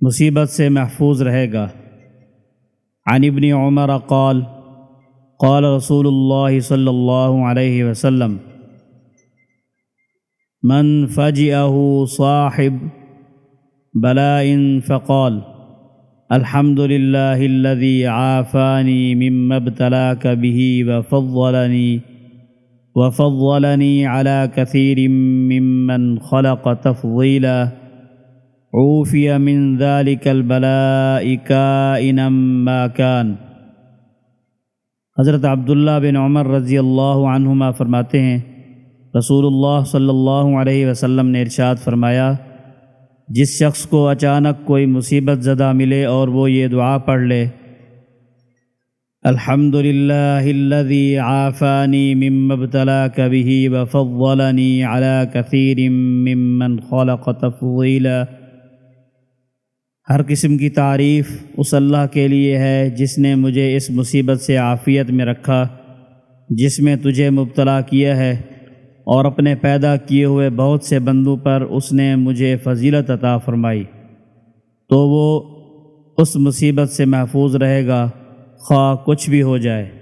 مصیبت سے محفوظ رہے گا۔ عن ابن عمر قال قال رسول اللہ صلی اللہ علیہ وسلم من فجئه صاحب بلاء فقال الحمد لله الذي عافاني مما ابتلاك به وفضلني وفضلني على كثير ممن خلق تفضيلا عوفي من ذلك البلاء كائنا ما كان حضرت عبداللہ بن عمر رضی اللہ عنہما فرماتے ہیں رسول اللہ صلی اللہ علیہ وسلم نے ارشاد فرمایا، جس شخص کو اچانک کوئی مصیبت زدہ ملے اور وہ یہ دعا پڑھ لے الحمد للہ الذي عافانی مما ابتلاك به وفضلني على كثير ممن خلق تفضیلا۔ ہر قسم کی تعریف اس اللہ کے لیے ہے جس نے مجھے اس مصیبت سے عافیت میں رکھا، جس میں تجھے مبتلا کیا ہے اور اپنے پیدا کیے ہوئے بہت سے بندوں پر اس نے مجھے فضیلت عطا فرمائی۔ تو وہ اس مصیبت سے محفوظ رہے گا، خواہ کچھ بھی ہو جائے۔